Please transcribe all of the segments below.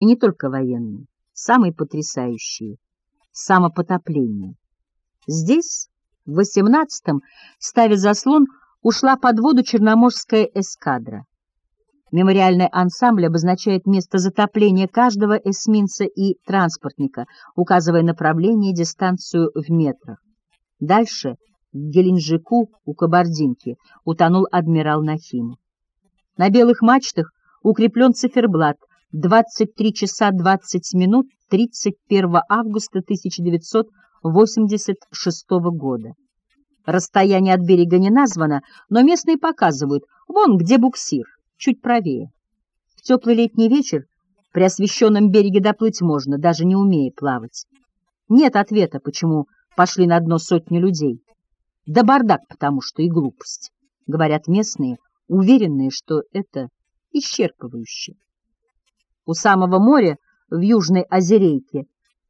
И не только военные, самые потрясающие — самопотопление. Здесь, в 18-м, ставя заслон, ушла под воду Черноморская эскадра. Мемориальный ансамбль обозначает место затопления каждого эсминца и транспортника, указывая направление и дистанцию в метрах. Дальше, в Геленджику у Кабардинки, утонул адмирал Нахимов. На белых мачтах укреплен циферблат 23 часа 20 минут 31 августа 1986 года. Расстояние от берега не названо, но местные показывают, вон где буксир, чуть правее. В теплый летний вечер при освещенном береге доплыть можно, даже не умея плавать. Нет ответа, почему пошли на дно сотни людей. Да бардак, потому что и глупость, говорят местные, уверенные, что это исчерпывающе. У самого моря, в Южной Озерейке,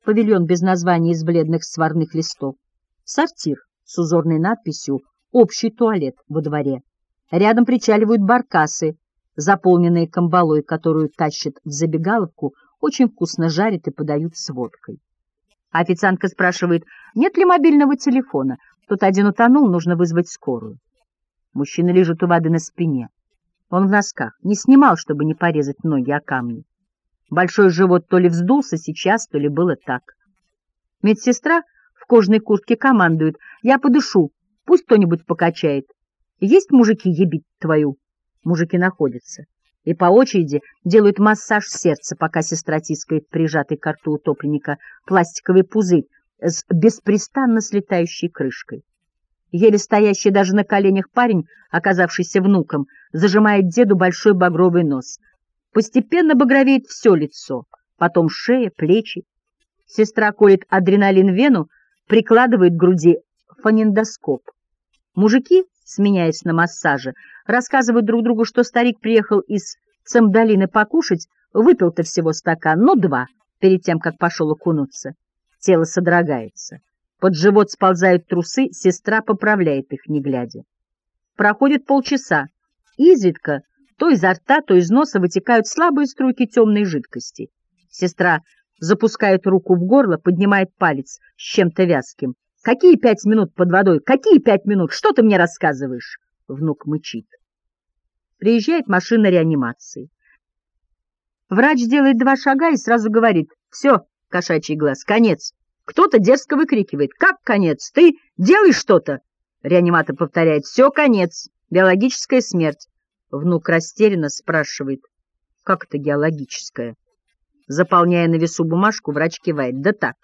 павильон без названия из бледных сварных листов, сортир с узорной надписью «Общий туалет во дворе». Рядом причаливают баркасы, заполненные камбалой, которую тащат в забегаловку, очень вкусно жарят и подают с водкой. Официантка спрашивает, нет ли мобильного телефона. Тут один утонул, нужно вызвать скорую. Мужчина лежит у воды на спине. Он в носках, не снимал, чтобы не порезать ноги о камни. Большой живот то ли вздулся сейчас, то ли было так. Медсестра в кожаной куртке командует. Я подышу, пусть кто-нибудь покачает. Есть мужики ебить твою? мужики находятся, и по очереди делают массаж сердца, пока сестра тискает прижатый к рту утопленника пластиковый пузырь с беспрестанно слетающей крышкой. Еле стоящий даже на коленях парень, оказавшийся внуком, зажимает деду большой багровый нос. Постепенно багровеет все лицо, потом шея, плечи. Сестра колет адреналин вену, прикладывает к груди фонендоскоп. Мужики, сменяясь на массаже, рассказывают друг другу, что старик приехал из Цамдалины покушать, выпил-то всего стакан, ну два, перед тем, как пошел окунуться. Тело содрогается. Под живот сползают трусы, сестра поправляет их, не глядя. Проходит полчаса. Изредка то изо рта, то из носа вытекают слабые струйки темной жидкости. Сестра запускает руку в горло, поднимает палец с чем-то вязким. «Какие пять минут под водой? Какие пять минут? Что ты мне рассказываешь?» Внук мычит. Приезжает машина реанимации. Врач делает два шага и сразу говорит «Все, кошачий глаз, конец». Кто-то дерзко выкрикивает «Как конец? Ты делай что-то!» Реаниматор повторяет «Все, конец! Биологическая смерть!» Внук растерянно спрашивает «Как это геологическая?» Заполняя на весу бумажку, врач кивает «Да так».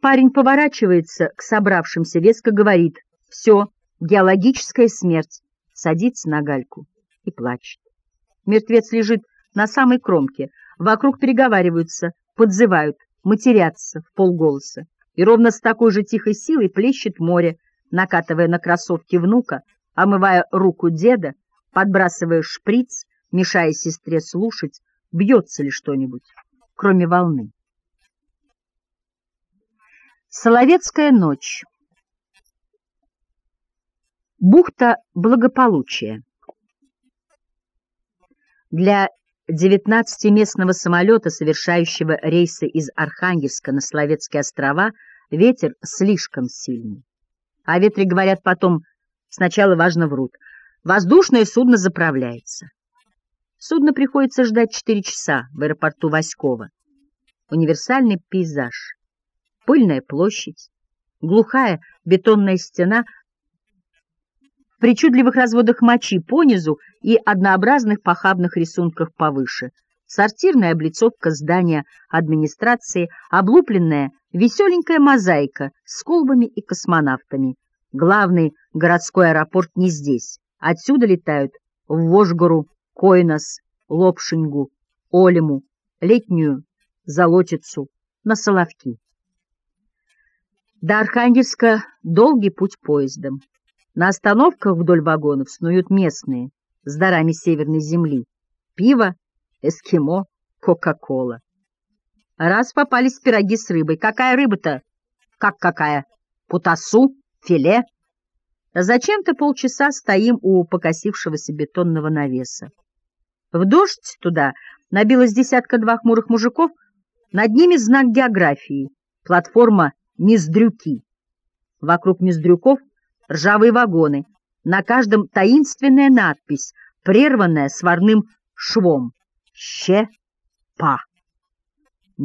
Парень поворачивается к собравшимся, веско говорит «Все, геологическая смерть» садится на гальку и плачет. Мертвец лежит на самой кромке, вокруг переговариваются, подзывают, матерятся в полголоса. И ровно с такой же тихой силой плещет море, накатывая на кроссовки внука, омывая руку деда, подбрасывая шприц, мешая сестре слушать, бьется ли что-нибудь, кроме волны. Соловецкая ночь Бухта благополучия. Для 19-местного самолета, совершающего рейсы из Архангельска на Соловецкие острова, ветер слишком сильный. О ветре говорят потом, сначала важно врут. Воздушное судно заправляется. Судно приходится ждать 4 часа в аэропорту Васькова. Универсальный пейзаж. Пыльная площадь, глухая бетонная стена — причудливых разводах мочи понизу и однообразных похабных рисунках повыше. Сортирная облицовка здания администрации, облупленная веселенькая мозаика с колбами и космонавтами. Главный городской аэропорт не здесь. Отсюда летают в Вожгору, Койнос, Лопшингу, Олему, Летнюю, Золотицу, на Соловки. До Архангельска долгий путь поездом. На остановках вдоль вагонов снуют местные с дарами северной земли. Пиво, эскимо, кока-кола. Раз попались пироги с рыбой. Какая рыба-то? Как какая? Путасу? Филе? Зачем-то полчаса стоим у покосившегося бетонного навеса. В дождь туда набилось десятка-два хмурых мужиков, над ними знак географии, платформа Миздрюки. Вокруг Миздрюков ржавые вагоны, на каждом таинственная надпись, прерванная сварным швом «Щепа».